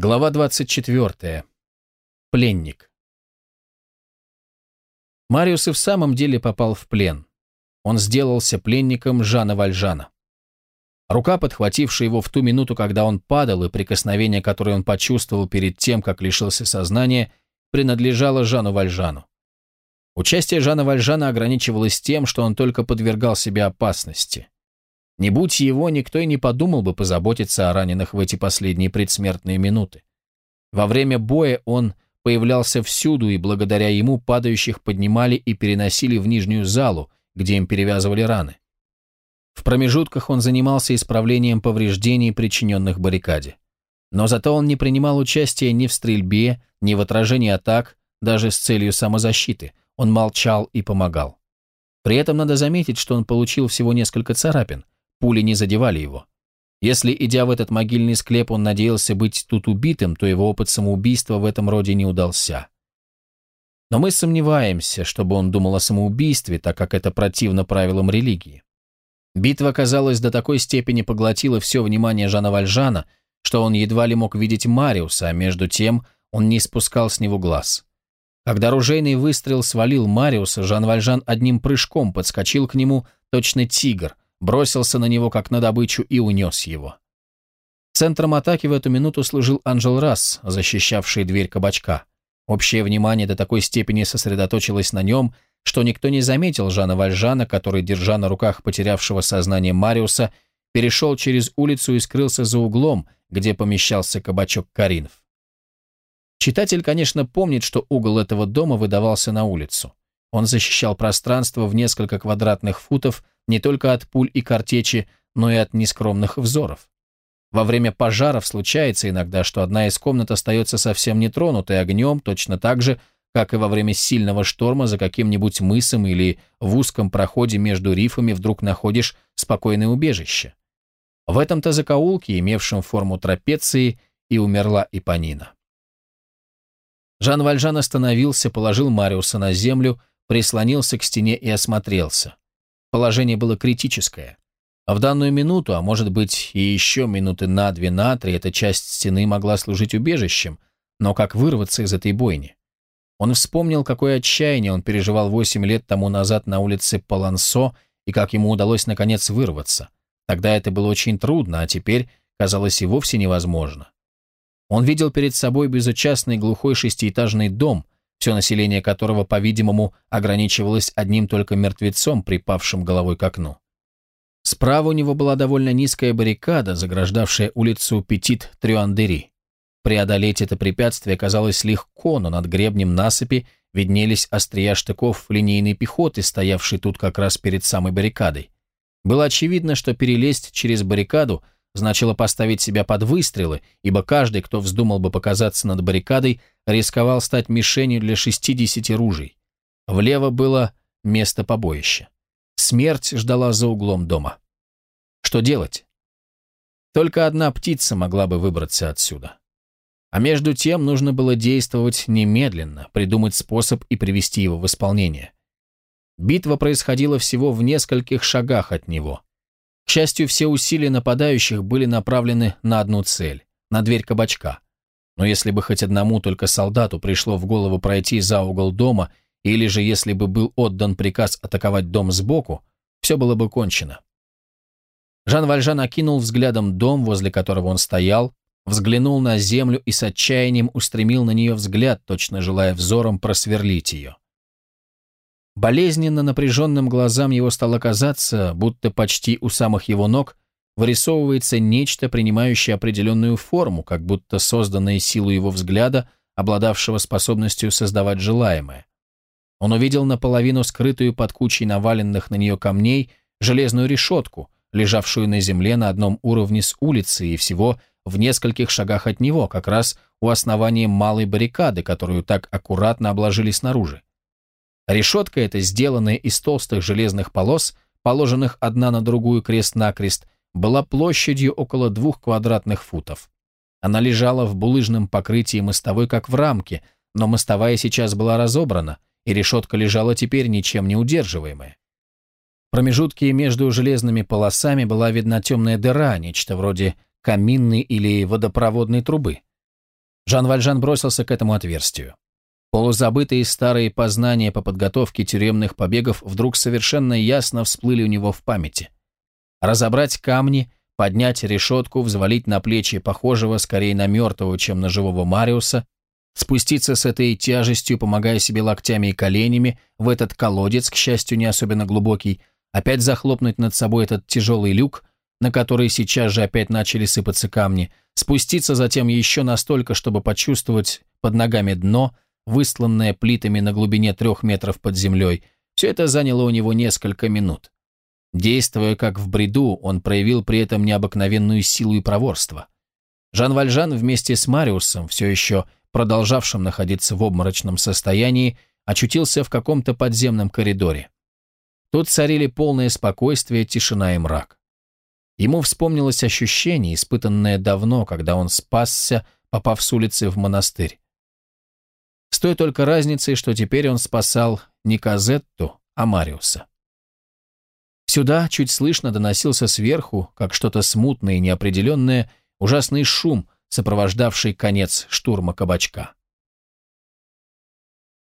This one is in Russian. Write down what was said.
Глава 24. Пленник. Мариус и в самом деле попал в плен. Он сделался пленником Жана Вальжана. Рука, подхватившая его в ту минуту, когда он падал, и прикосновение, которое он почувствовал перед тем, как лишился сознания, принадлежало Жану Вальжану. Участие Жана Вальжана ограничивалось тем, что он только подвергал себе опасности. Не будь его, никто и не подумал бы позаботиться о раненых в эти последние предсмертные минуты. Во время боя он появлялся всюду, и благодаря ему падающих поднимали и переносили в нижнюю залу, где им перевязывали раны. В промежутках он занимался исправлением повреждений, причиненных баррикаде. Но зато он не принимал участия ни в стрельбе, ни в отражении атак, даже с целью самозащиты. Он молчал и помогал. При этом надо заметить, что он получил всего несколько царапин – Пули не задевали его. Если, идя в этот могильный склеп, он надеялся быть тут убитым, то его опыт самоубийства в этом роде не удался. Но мы сомневаемся, чтобы он думал о самоубийстве, так как это противно правилам религии. Битва, казалось, до такой степени поглотила все внимание Жана Вальжана, что он едва ли мог видеть Мариуса, а между тем он не спускал с него глаз. Когда ружейный выстрел свалил Мариуса, Жан Вальжан одним прыжком подскочил к нему, точно тигр, бросился на него как на добычу и унес его. Центром атаки в эту минуту служил Анжел Расс, защищавший дверь кабачка. Общее внимание до такой степени сосредоточилось на нем, что никто не заметил Жана Вальжана, который, держа на руках потерявшего сознание Мариуса, перешел через улицу и скрылся за углом, где помещался кабачок Каринов. Читатель, конечно, помнит, что угол этого дома выдавался на улицу. Он защищал пространство в несколько квадратных футов не только от пуль и картечи, но и от нескромных взоров. Во время пожаров случается иногда, что одна из комнат остается совсем нетронутой огнем, точно так же, как и во время сильного шторма за каким-нибудь мысом или в узком проходе между рифами вдруг находишь спокойное убежище. В этом-то закоулке, имевшем форму трапеции, и умерла Ипанина. Жан Вальжан остановился, положил Мариуса на землю, прислонился к стене и осмотрелся. Положение было критическое. А в данную минуту, а может быть и еще минуты на две, на три, эта часть стены могла служить убежищем, но как вырваться из этой бойни? Он вспомнил, какое отчаяние он переживал восемь лет тому назад на улице Палансо и как ему удалось наконец вырваться. Тогда это было очень трудно, а теперь казалось и вовсе невозможно. Он видел перед собой безучастный глухой шестиэтажный дом – все население которого, по-видимому, ограничивалось одним только мертвецом, припавшим головой к окну. Справа у него была довольно низкая баррикада, заграждавшая улицу Петит Трюандери. Преодолеть это препятствие казалось легко, но над гребнем насыпи виднелись острия штыков линейной пехоты, стоявшей тут как раз перед самой баррикадой. Было очевидно, что перелезть через баррикаду – значило поставить себя под выстрелы, ибо каждый, кто вздумал бы показаться над баррикадой, рисковал стать мишенью для 60 ружей. Влево было место побоища. Смерть ждала за углом дома. Что делать? Только одна птица могла бы выбраться отсюда. А между тем нужно было действовать немедленно, придумать способ и привести его в исполнение. Битва происходила всего в нескольких шагах от него. К счастью, все усилия нападающих были направлены на одну цель – на дверь кабачка. Но если бы хоть одному только солдату пришло в голову пройти за угол дома, или же если бы был отдан приказ атаковать дом сбоку, все было бы кончено. Жан Вальжан окинул взглядом дом, возле которого он стоял, взглянул на землю и с отчаянием устремил на нее взгляд, точно желая взором просверлить ее. Болезненно напряженным глазам его стало казаться, будто почти у самых его ног вырисовывается нечто, принимающее определенную форму, как будто созданное силу его взгляда, обладавшего способностью создавать желаемое. Он увидел наполовину скрытую под кучей наваленных на нее камней железную решетку, лежавшую на земле на одном уровне с улицы и всего в нескольких шагах от него, как раз у основания малой баррикады, которую так аккуратно обложили снаружи. Решетка эта, сделанная из толстых железных полос, положенных одна на другую крест-накрест, была площадью около двух квадратных футов. Она лежала в булыжном покрытии мостовой, как в рамке, но мостовая сейчас была разобрана, и решетка лежала теперь ничем не удерживаемая. В промежутке между железными полосами была видна темная дыра, нечто вроде каминной или водопроводной трубы. Жан Вальжан бросился к этому отверстию. Полузабытые старые познания по подготовке тюремных побегов вдруг совершенно ясно всплыли у него в памяти. Разобрать камни, поднять решетку, взвалить на плечи похожего скорее на мертвого, чем на живого Мариуса, спуститься с этой тяжестью, помогая себе локтями и коленями, в этот колодец, к счастью, не особенно глубокий, опять захлопнуть над собой этот тяжелый люк, на который сейчас же опять начали сыпаться камни, спуститься затем еще настолько, чтобы почувствовать под ногами дно – высланная плитами на глубине трех метров под землей, все это заняло у него несколько минут. Действуя как в бреду, он проявил при этом необыкновенную силу и проворство. Жан Вальжан вместе с Мариусом, все еще продолжавшим находиться в обморочном состоянии, очутился в каком-то подземном коридоре. Тут царили полное спокойствие, тишина и мрак. Ему вспомнилось ощущение, испытанное давно, когда он спасся, попав с улицы в монастырь. С той только разницей, что теперь он спасал не Казетту, а Мариуса. Сюда чуть слышно доносился сверху, как что-то смутное и неопределенное, ужасный шум, сопровождавший конец штурма кабачка.